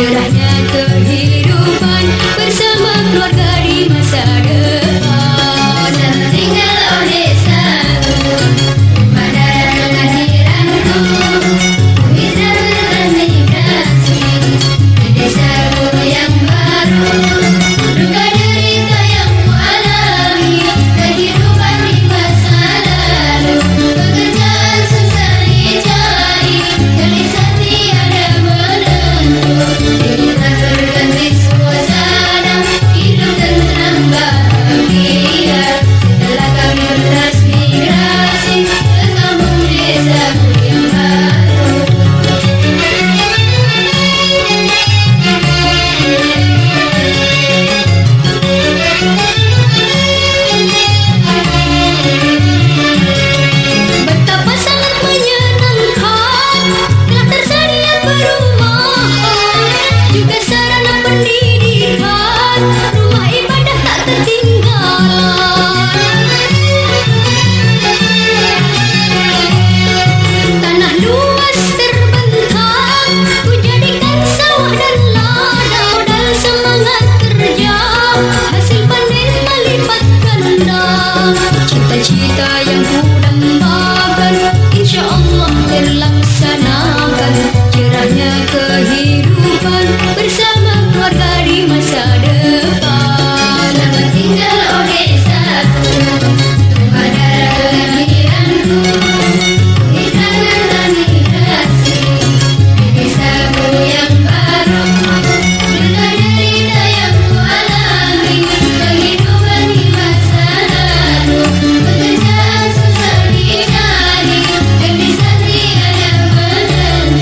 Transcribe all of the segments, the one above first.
Get out Mr.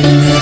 Thank you.